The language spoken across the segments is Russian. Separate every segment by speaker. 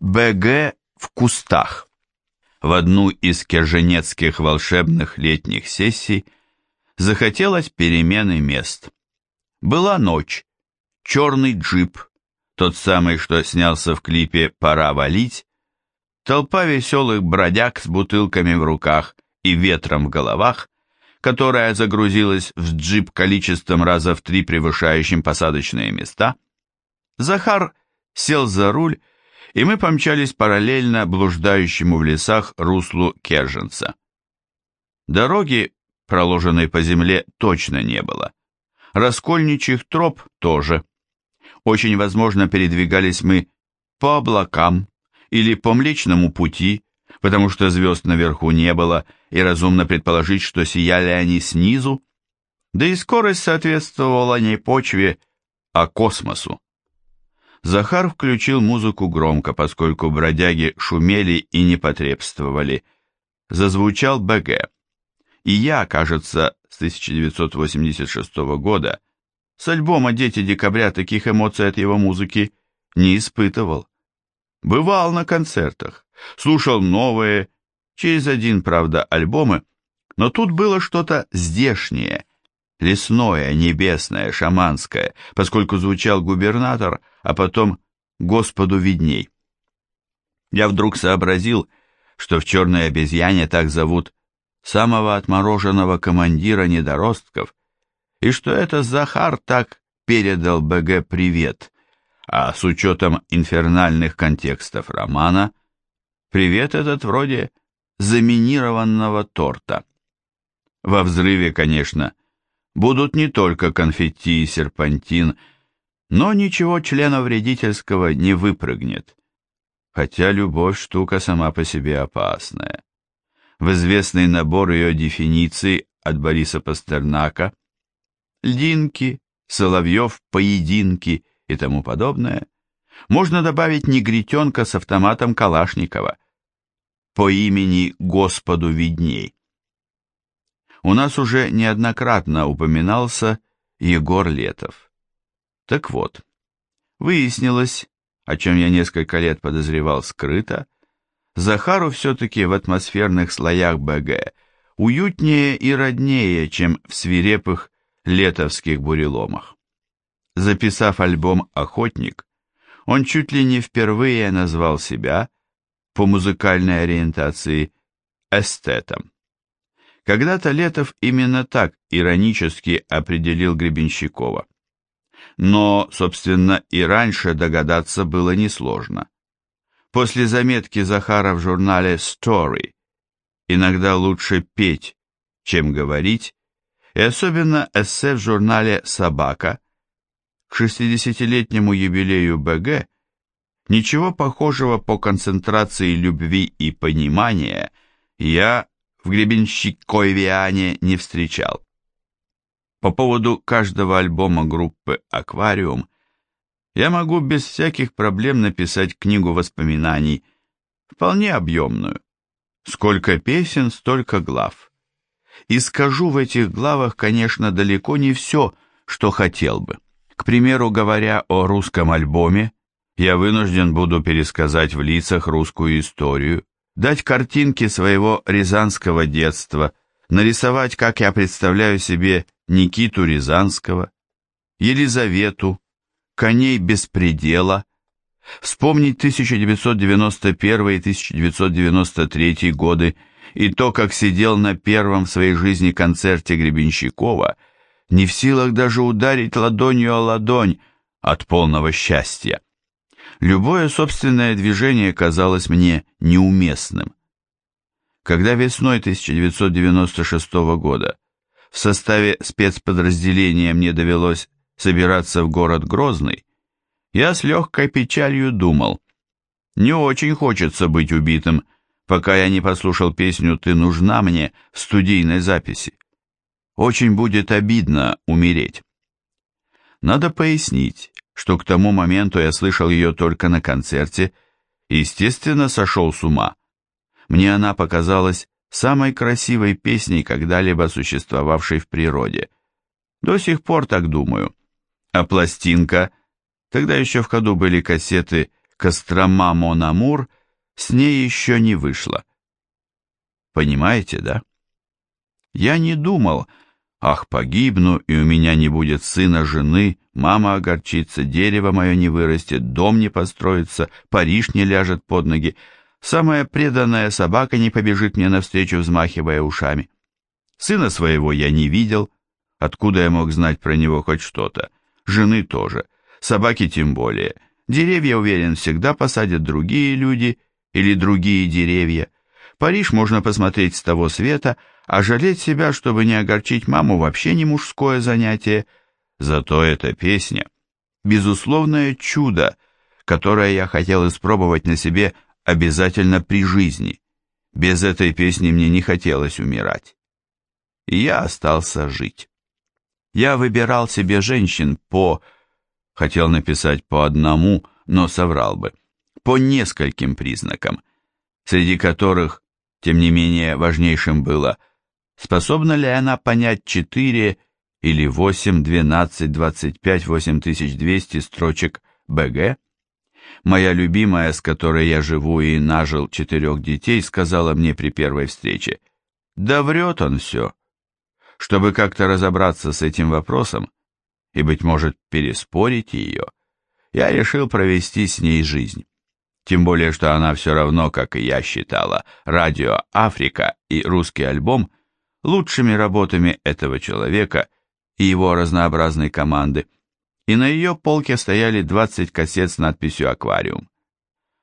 Speaker 1: БГ в кустах. В одну из керженецких волшебных летних сессий захотелось перемены мест. Была ночь, черный джип, тот самый, что снялся в клипе «Пора валить», толпа веселых бродяг с бутылками в руках и ветром в головах, которая загрузилась в джип количеством раза в три превышающим посадочные места, Захар сел за руль, и мы помчались параллельно блуждающему в лесах руслу Керженца. Дороги, проложенной по земле, точно не было. Раскольничьих троп тоже. Очень возможно, передвигались мы по облакам или по Млечному пути, потому что звезд наверху не было, и разумно предположить, что сияли они снизу, да и скорость соответствовала не почве, а космосу. Захар включил музыку громко, поскольку бродяги шумели и непотребствовали. Зазвучал БГ. И я, кажется, с 1986 года, с альбома «Дети декабря» таких эмоций от его музыки не испытывал. Бывал на концертах, слушал новые, через один, правда, альбомы, но тут было что-то здешнее, лесное, небесное, шаманское, поскольку звучал губернатор, а потом «Господу видней». Я вдруг сообразил, что в «Черной обезьяне» так зовут самого отмороженного командира недоростков, и что это Захар так передал БГ привет, а с учетом инфернальных контекстов романа, привет этот вроде заминированного торта. Во взрыве, конечно, будут не только конфетти и серпантин, но ничего члена вредительского не выпрыгнет. Хотя любовь штука сама по себе опасная. В известный набор ее дефиниций от Бориса Пастернака льдинки, соловьев, поединки и тому подобное можно добавить негритенка с автоматом Калашникова по имени Господу видней. У нас уже неоднократно упоминался Егор Летов. Так вот, выяснилось, о чем я несколько лет подозревал скрыто, Захару все-таки в атмосферных слоях БГ уютнее и роднее, чем в свирепых летовских буреломах. Записав альбом «Охотник», он чуть ли не впервые назвал себя, по музыкальной ориентации, эстетом. Когда-то Летов именно так иронически определил Гребенщикова. Но, собственно, и раньше догадаться было несложно. После заметки Захара в журнале Story «Иногда лучше петь, чем говорить», и особенно эссе в журнале «Собака», к 60-летнему юбилею БГ ничего похожего по концентрации любви и понимания я в Гребенщиковиане не встречал. По поводу каждого альбома группы «Аквариум» я могу без всяких проблем написать книгу воспоминаний, вполне объемную. Сколько песен, столько глав. И скажу в этих главах, конечно, далеко не все, что хотел бы. К примеру, говоря о русском альбоме, я вынужден буду пересказать в лицах русскую историю, дать картинки своего рязанского детства, нарисовать, как я представляю себе Никиту Рязанского, Елизавету, коней беспредела, вспомнить 1991 и 1993 годы и то, как сидел на первом в своей жизни концерте Гребенщикова, не в силах даже ударить ладонью о ладонь от полного счастья. Любое собственное движение казалось мне неуместным. Когда весной 1996 года в составе спецподразделения мне довелось собираться в город Грозный, я с легкой печалью думал, не очень хочется быть убитым, пока я не послушал песню «Ты нужна мне» в студийной записи. Очень будет обидно умереть. Надо пояснить, что к тому моменту я слышал ее только на концерте и, естественно, сошел с ума. Мне она показалась самой красивой песней, когда-либо существовавшей в природе. До сих пор так думаю. А пластинка, тогда еще в ходу были кассеты Кострома Монамур с ней еще не вышла. Понимаете, да? Я не думал, ах, погибну, и у меня не будет сына, жены, мама огорчится, дерево мое не вырастет, дом не построится, Париж не ляжет под ноги, самая преданная собака не побежит мне навстречу, взмахивая ушами. Сына своего я не видел, откуда я мог знать про него хоть что-то, жены тоже, собаки тем более. Деревья, уверен, всегда посадят другие люди или другие деревья. Париж можно посмотреть с того света, а жалеть себя, чтобы не огорчить маму, вообще не мужское занятие. Зато эта песня — безусловное чудо, которое я хотел испробовать на себе обязательно при жизни. Без этой песни мне не хотелось умирать. И я остался жить. Я выбирал себе женщин по... Хотел написать по одному, но соврал бы. По нескольким признакам, среди которых тем не менее, важнейшим было, способна ли она понять 4 или 8, 12, 25, 8200 строчек БГ? Моя любимая, с которой я живу и нажил четырех детей, сказала мне при первой встрече, «Да врет он все». Чтобы как-то разобраться с этим вопросом и, быть может, переспорить ее, я решил провести с ней жизнь. Тем более, что она все равно, как и я считала, радио «Африка» и русский альбом лучшими работами этого человека и его разнообразной команды, и на ее полке стояли 20 кассет с надписью «Аквариум».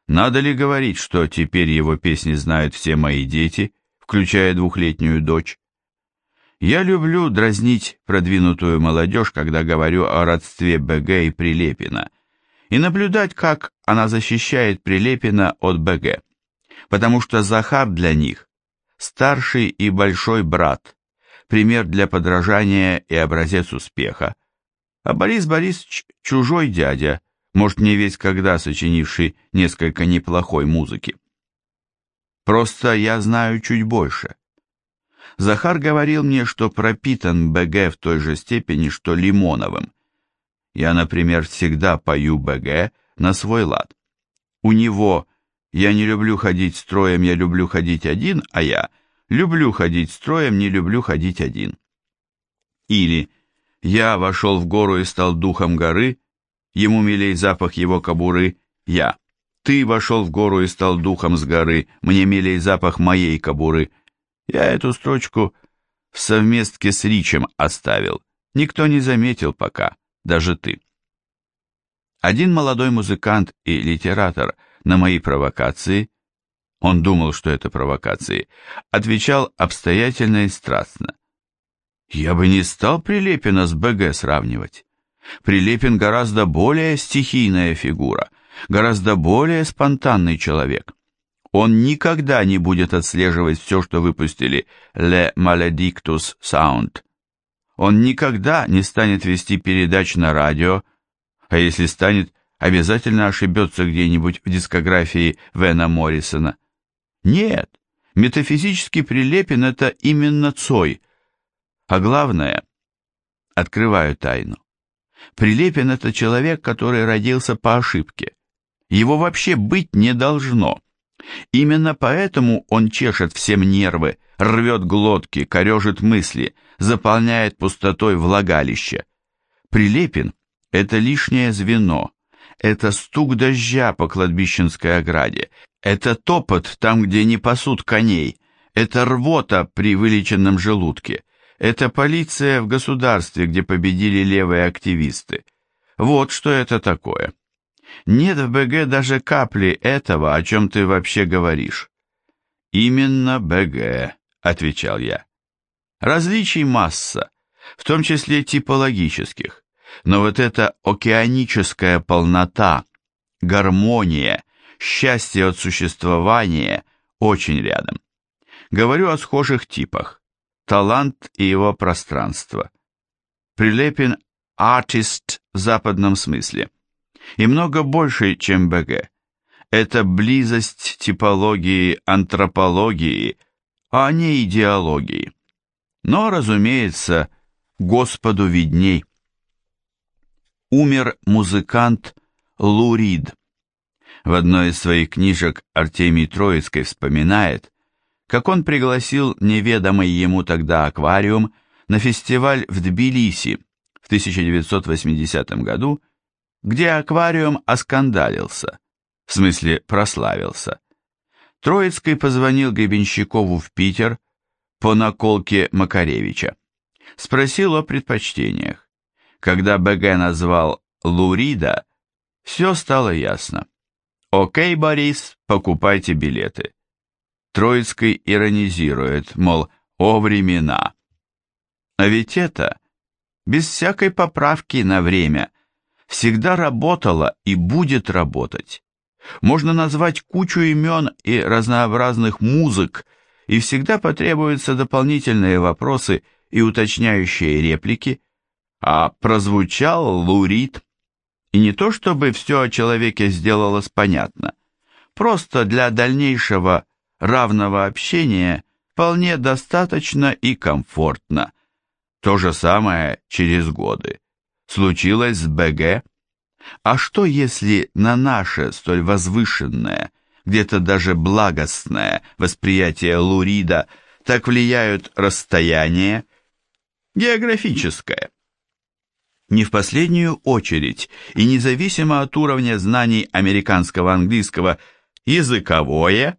Speaker 1: Надо ли говорить, что теперь его песни знают все мои дети, включая двухлетнюю дочь? Я люблю дразнить продвинутую молодежь, когда говорю о родстве БГ и Прилепина – и наблюдать, как она защищает Прилепина от БГ, потому что Захар для них старший и большой брат, пример для подражания и образец успеха, а Борис Борисович чужой дядя, может не весь когда сочинивший несколько неплохой музыки. Просто я знаю чуть больше. Захар говорил мне, что пропитан БГ в той же степени, что Лимоновым, я, например, всегда пою БГ на свой лад. У него «Я не люблю ходить строем, я люблю ходить один», а я «Люблю ходить строем, не люблю ходить один». Или «Я вошел в гору и стал духом горы, ему милей запах его кобуры, я». «Ты вошел в гору и стал духом с горы, мне милей запах моей кобуры». Я эту строчку в совместке с Ричем оставил, никто не заметил пока даже ты. Один молодой музыкант и литератор на мои провокации, он думал, что это провокации, отвечал обстоятельно и страстно. Я бы не стал Прилепина с БГ сравнивать. Прилепин гораздо более стихийная фигура, гораздо более спонтанный человек. Он никогда не будет отслеживать все, что выпустили Le Maledictus Sound, он никогда не станет вести передач на радио, а если станет, обязательно ошибется где-нибудь в дискографии Вена Моррисона. Нет, метафизически прилепен это именно Цой. А главное, открываю тайну. Прилепин это человек, который родился по ошибке. Его вообще быть не должно. Именно поэтому он чешет всем нервы, рвет глотки, корежит мысли, заполняет пустотой влагалище. Прилепин — это лишнее звено, это стук дождя по кладбищенской ограде, это топот там, где не пасут коней, это рвота при вылеченном желудке, это полиция в государстве, где победили левые активисты. Вот что это такое. Нет в БГ даже капли этого, о чем ты вообще говоришь. Именно БГ, отвечал я. Различий масса, в том числе типологических, но вот эта океаническая полнота, гармония, счастье от существования очень рядом. Говорю о схожих типах. Талант и его пространство. Прилепин артист в западном смысле и много больше, чем БГ. Это близость типологии, антропологии, а не идеологии. Но, разумеется, Господу видней. Умер музыкант Лурид. В одной из своих книжек Артемий Троицкий вспоминает, как он пригласил неведомый ему тогда аквариум на фестиваль в Тбилиси в 1980 году, где аквариум оскандалился, в смысле прославился. Троицкий позвонил Гребенщикову в Питер по наколке Макаревича. Спросил о предпочтениях. Когда БГ назвал Лурида, все стало ясно. «Окей, Борис, покупайте билеты». Троицкий иронизирует, мол, о времена. А ведь это, без всякой поправки на время, всегда работало и будет работать. Можно назвать кучу имен и разнообразных музык, и всегда потребуются дополнительные вопросы и уточняющие реплики, а прозвучал лурит. И не то чтобы все о человеке сделалось понятно, просто для дальнейшего равного общения вполне достаточно и комфортно. То же самое через годы. Случилось с БГ. А что если на наше столь возвышенное, где-то даже благостное восприятие Лурида так влияют расстояние, географическое? Не в последнюю очередь и независимо от уровня знаний американского английского языковое,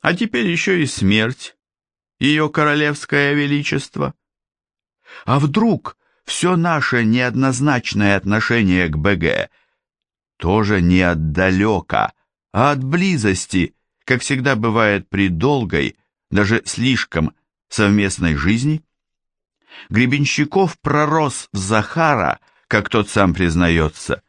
Speaker 1: а теперь еще и смерть, ее королевское величество. А вдруг все наше неоднозначное отношение к БГ тоже не отдалека, а от близости, как всегда бывает при долгой, даже слишком совместной жизни? Гребенщиков пророс в Захара, как тот сам признается,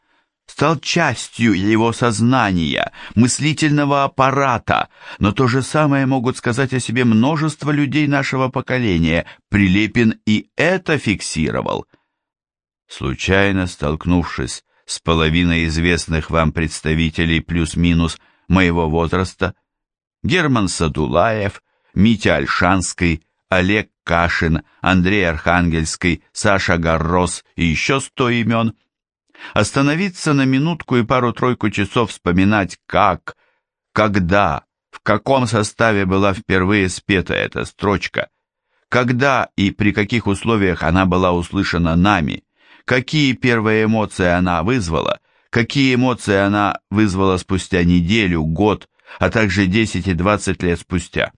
Speaker 1: стал частью его сознания, мыслительного аппарата, но то же самое могут сказать о себе множество людей нашего поколения. Прилепин и это фиксировал. Случайно столкнувшись с половиной известных вам представителей плюс-минус моего возраста, Герман Садулаев, Митя Альшанский, Олег Кашин, Андрей Архангельский, Саша Гаррос и еще сто имен – Остановиться на минутку и пару-тройку часов вспоминать, как, когда, в каком составе была впервые спета эта строчка, когда и при каких условиях она была услышана нами, какие первые эмоции она вызвала, какие эмоции она вызвала спустя неделю, год, а также 10 и 20 лет спустя.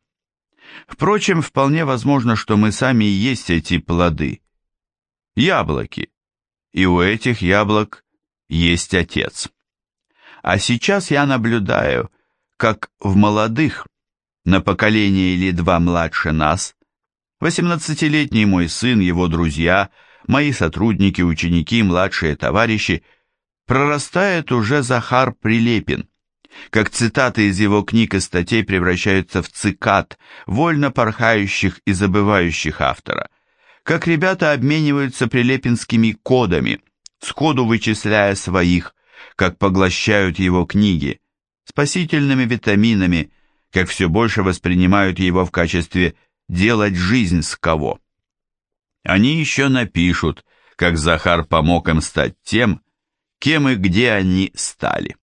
Speaker 1: Впрочем, вполне возможно, что мы сами и есть эти плоды. Яблоки, и у этих яблок есть отец. А сейчас я наблюдаю, как в молодых, на поколение или два младше нас, 18-летний мой сын, его друзья, мои сотрудники, ученики, младшие товарищи, прорастает уже Захар Прилепин, как цитаты из его книг и статей превращаются в цикад, вольно порхающих и забывающих автора – как ребята обмениваются прилепинскими кодами, сходу вычисляя своих, как поглощают его книги, спасительными витаминами, как все больше воспринимают его в качестве «делать жизнь с кого». Они еще напишут, как Захар помог им стать тем, кем и где они стали.